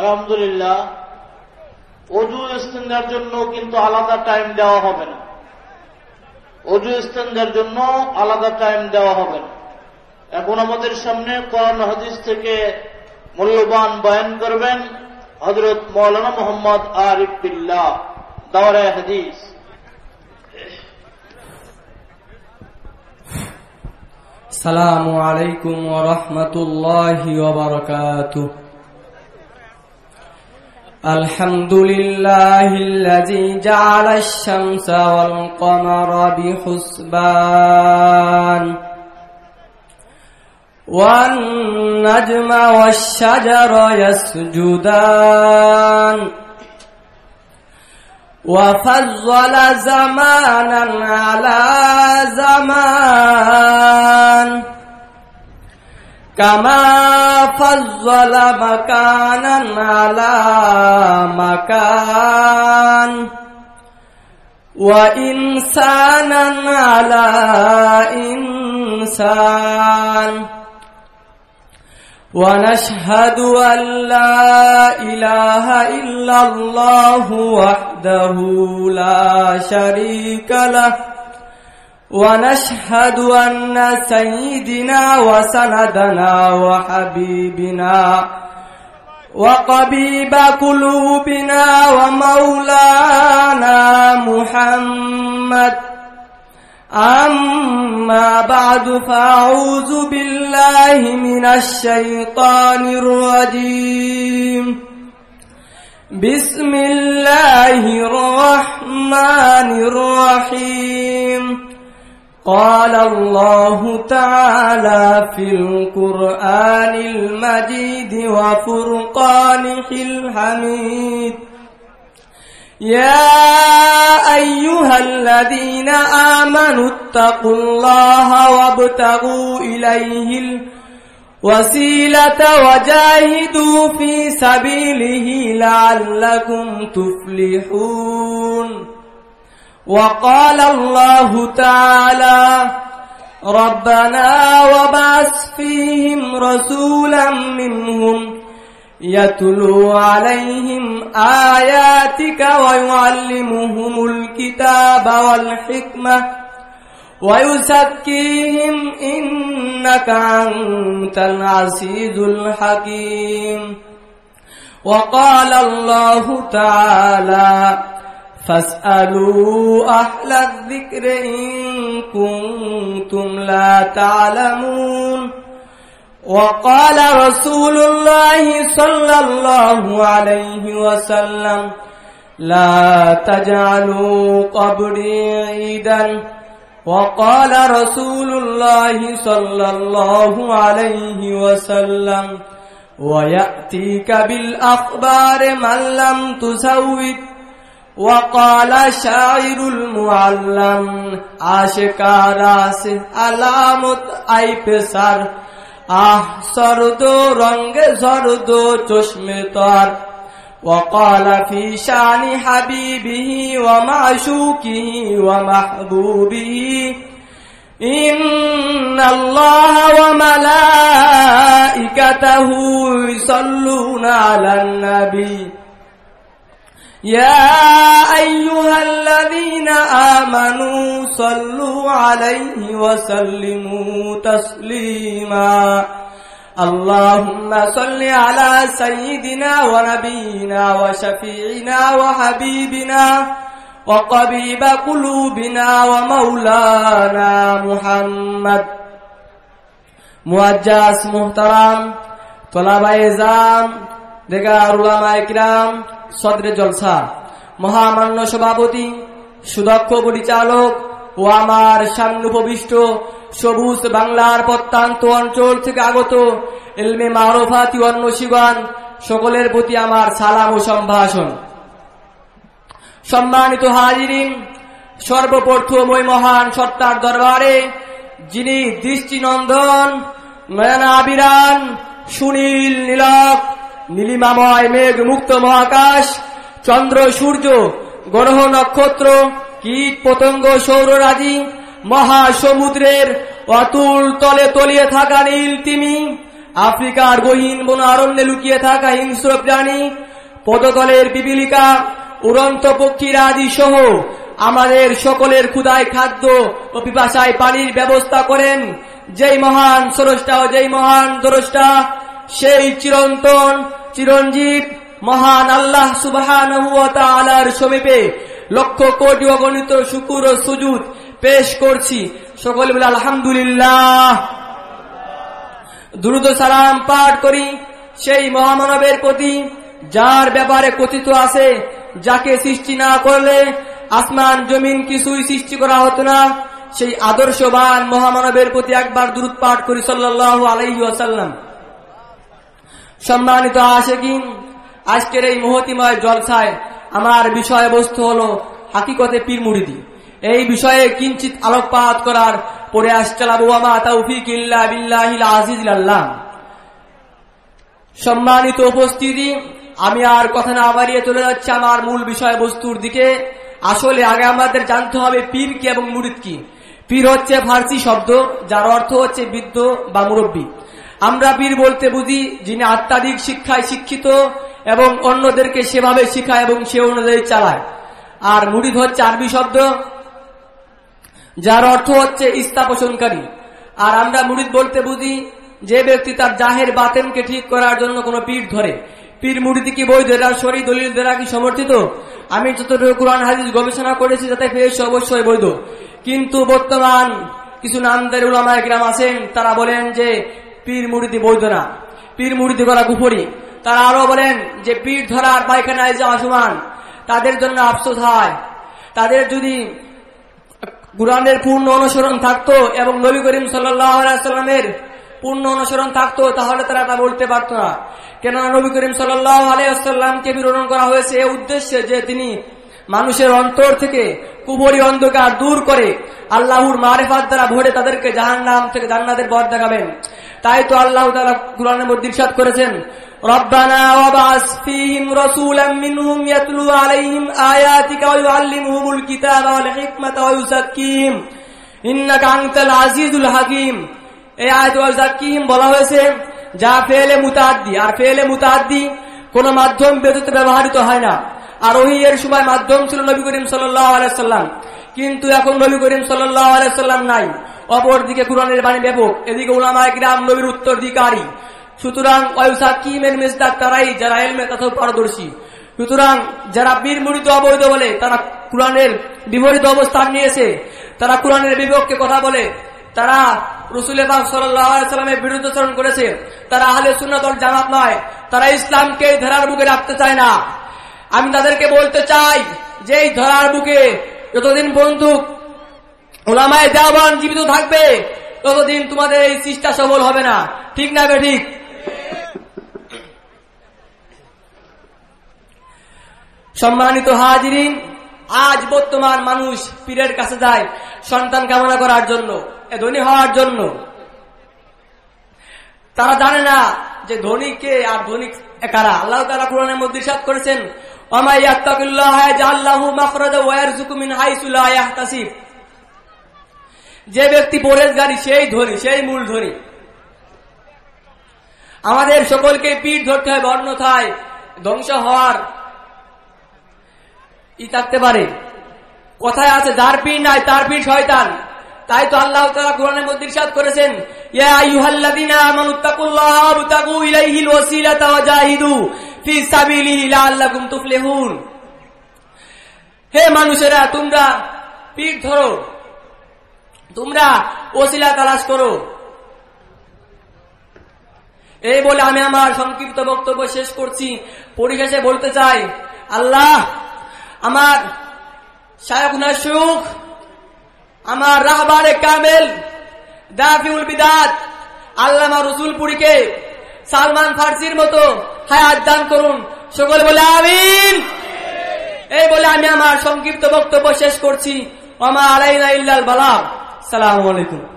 আলহামদুলিল্লাহ, অজু ইস্তেঞ্জার জন্য কিন্তু আলাদা টাইম দেওয়া হবে না। অজু ইস্তেঞ্জার জন্য আলাদা টাইম দেওয়া হবে না। এখন আমাদের সামনে কোরআন হাদিস থেকে মূল্যবান বয়ান করবেন হজরত মৌলানা মোহাম্মদ আরিফ দাওয়ার হাদিস। সালামু আলাইকুম ওরহমতুল্লাহ বারকাতুহ। الحمد لله الذي جعل الشمس والقمر بحسبان والنجم والشجر يسجدان وفضل زمانا على زمان كما فضل مكانا على مكان وإنسانا على إنسان ونشهد أن لا إله إلا الله وحده لا شريك له ونشهد أن سيدنا وسندنا وحبيبنا وقبيب قلوبنا ومولانا محمد. أما بعد فأعوذ بالله من الشيطان الرجيم. بسم الله الرحمن الرحيم. قال الله تعالى في القرآن المجيد وفرقانه الحميد يا أيها الذين آمنوا اتقوا الله وابتغوا إليه الوسيلة وجاهدوا في سبيله لعلكم تفلحون وقال الله تعالى ربنا وبعث فيهم رسولا منهم يتلو عليهم آياتك ويعلمهم الكتاب والحكمة ويزكيهم إنك أنت العزيز الحكيم وقال الله تعالى فاسألوا أهل الذكر إن كنتم لا تعلمون وقال رسول الله صلى الله عليه وسلم لا تجعلوا قبري عيدا وقال رسول الله صلى الله عليه وسلم ويأتيك بالأخبار من لم تسود وقال شاعر المعلم عاشقا راسه علامت أي بسر আহ সরদ রঙ্গে সরদ চশমে তর وقال في شان حبيبه ومعشوقه ومحبوبه إن الله وملائكته يصلون على النبي يا أيها الذين آمنوا صلوا عليه وسلموا تسليما اللهم صل على سيدنا ونبينا وشفيعنا وحبيبنا وقبيب قلوبنا ومولانا محمد معجز محترم طلبة إزام دقار علماء إكرام সদরে জলসা। মহামান্য সভাপতি, সুদক্ষ পরিচালক ও আমার সামনে উপবিষ্ট সবুজ বাংলার প্রত্যন্ত অঞ্চল থেকে আগত এলমে মারফাতি অন্নশিগান সকলের প্রতি আমার সালাম ও সম্ভাষণ। সম্মানিত হাজিরিন সর্বপ্রথম ওই মহান সত্তার দরবারে যিনি দৃষ্টিনন্দন নয়নাবিরান সুনীল নীলক নীলিমাময় মেঘ মুক্ত মহাকাশ, চন্দ্র, সূর্য, গ্রহ, নক্ষত্র, কীট, পতঙ্গ সৌররাজি মহাসমুদ্রের অতুল তলে তলিয়ে থাকা নীল তিমি, আফ্রিকার গহীন বন আরণ্যে লুকিয়ে থাকা হিংস্র প্রাণী, পদতলের পিপিলিকা উড়ন্ত পক্ষীরা আদি সহ আমাদের সকলের ক্ষুদায় খাদ্য ও পিপাসায় পানির ব্যবস্থা করেন। যেই মহান স্রষ্টা ও যেই মহান দ্রষ্টা সেই চিরন্তন, চিরঞ্জীব, মহান আল্লাহ সুবাহান সমীপে লক্ষ কোটি অগণিত শুকুর ও সুজুদ পেশ করছি। সকল বলে, আলহামদুলিল্লাহ। দ্রুত সালাম পাঠ করি। সেই মহামানবের প্রতি যার ব্যাপারে কথিত আছে, যাকে সৃষ্টি না করলে আসমান, জমিন কিছুই সৃষ্টি করা হতো না। সেই আদর্শবান মহামানবের প্রতি একবার দূর পাঠ করি সাল্লাহ আলাইহি আসাল্লাম সম্মানিত আশেকিন, আজকের এই মহতিময় জলসায় আমার বিষয়বস্তু হল হাকিকতে পীর মুড়িদি এই বিষয়ে কিঞ্চিত আলোকপাত করার পরে সম্মানিত উপস্থিতি, আমি আর কথা না বাড়িয়ে চলে যাচ্ছি আমার মূল বিষয়বস্তুর দিকে। আসলে আগে আমাদের জানতে হবে পীর কি এবং মুরিদ কি। পীর হচ্ছে ফার্সি শব্দ, যার অর্থ হচ্ছে বৃদ্ধ বা মুরব্বী। আমরা পীর বলতে বুঝি, যিনি আত্মাধিক শিক্ষায় শিক্ষিত এবং অন্যদেরকে সেভাবে শিখায় এবং সে অনুযায়ী চালায়। আর মুরিদ হচ্ছে আরবি শব্দ, যার অর্থ হচ্ছে ইস্তাপোষণকারী আর আমরা মুরিদ বলতে বুঝি, যে ব্যক্তি তার জাহের বাতেনকে ঠিক করার জন্য কোনো পীর ধরে। পীর মুরিদি কি বৈধ? এরা শরী দলিল দ্বারা কি সমর্থিত? আমি যতটুকু কোরআন হাদিস গবেষণা করেছি যাতে পেয়েছি অবশ্যই বৈধ। কিন্তু বর্তমান কিছু নামদের উলামায় গ্রাম আছেন, তারা বলেন যে পীর মুরিদি বৈধ না পীর মুরিদি করা কুফরি তারা আরও বলেন যে পীর ধরার পায়খানায় যাওয়া সমান তাদের জন্য আফসোস হয়। তাদের যদি কোরআনের পূর্ণ অনুসরণ থাকতো এবং নবী করিম সাল্লামের পূর্ণ অনুসরণ থাকতো, তাহলে তারা তা বলতে পারত না। কেননা নবী করিম সাল্লাহ বিরোধন করা হয়েছে এ উদ্দেশ্যে যে তিনি মানুষের অন্তর থেকে কুবরি অন্ধকার দূর করে আল্লাহর মারেফাত দ্বারা ভরে তাদেরকে জাহান নাম থেকে জান্নাতের পথ দেখাবেন। তাই তো আল্লাহ কুরআনের মধ্যে ইরশাদ করেছেন, রব্বানা ওয়াবাস ফীহিম রাসূলাম মিনহুম ইয়াতলু আলাইহিম আয়াতিকা ওয়া কিতাবা ওয়াল হিকমাতা ওয়া ইউযাক্কিহিম, ইন্নাকা আনতাল আজিজুল এই আয়াত ওয়া বলা হয়েছে, যা ফেলে মুতাদ্দি আর ফেলে মুতাদ্দি কোন মাধ্যম ব্যতীত ব্যবহৃত হয় না। আর ওই এর সময় মাধ্যম ছিল নবী করিম সাল্লাল্লাহু আলাইহি সাল্লাম কিন্তু এখন নবী করিম সাল্লাল্লাহু আলাইহি সাল্লাম নাই। অপরদিকে কোরআনের বাণী ব্যাপক। এদিকে উলামায় গ্রাম নবীর উত্তরাধিকারী। সুতরাং ওয়াইসাকিমের মেজদার তারাই যারা এলমে তথা পারদর্শী। সুতরাং যারা বীর মুড়িত অবৈধ বলে তারা কোরআনের বিপরীত অবস্থান নিয়েছে, তারা কোরআনের বিপক্ষে কথা বলে, তারা রসুল সাল্লামের বিরুদ্ধাচরণ করেছে, তারা আহলে সুন্নতল জামাত নয়, তারা ইসলামকে ধরার বুকে রাখতে চায় না। আমি তাদেরকে বলতে চাই যে ধরার বুকে যতদিন বন্দুক ওলামায় দেওয়ান জীবিত থাকবে, ততদিন তোমাদের এই চেষ্টা সবল হবে না। ঠিক না বে ঠিক? সম্মানিত হাজিরিন, আজ বর্তমান মানুষ পীরের কাছে যায় সন্তান কামনা করার জন্য, এ ধনী হওয়ার জন্য। তারা জানে না যে ধনী কে আর ধনী কারা। আল্লাহ তালা কোরআনের মধ্যে সাত করেছেন যে ব্যক্তি পরেশগারী সেই ধনী, সেই মূল ধনী। আমাদের সকলকে পিঠ ধরতে হবে, অন্যথায় ধ্বংস হওয়ার ই থাকতে পারে। কথায় আছে, যার পিঠ নাই, তার পিঠ শয়তান। তাই তো আল্লাহ তালা কোরআনের মধ্যে ইরশাদ করেছেন হে মানুষেরা, তোমরা পিঠ ধরো। তোমরা ওসিলা তালাশ করো। এই বলে আমি আমার সংক্ষিপ্ত বক্তব্য শেষ করছি। পরিশেষে বলতে চাই, আল্লাহ আমার শায়কুনা সুখ, আমার রাহবারে কামেল দাফিউল বিদাত, আল্লামা রসুলপুরীকে সালমান ফার্সির মতো হায়াত দান করুন। সকল বলে আমিন। এই বলে আমি আমার সংক্ষিপ্ত বক্তব্য শেষ করছি। আমার আলাইনা ইল্লাল বালা সালাম আলাইকুম।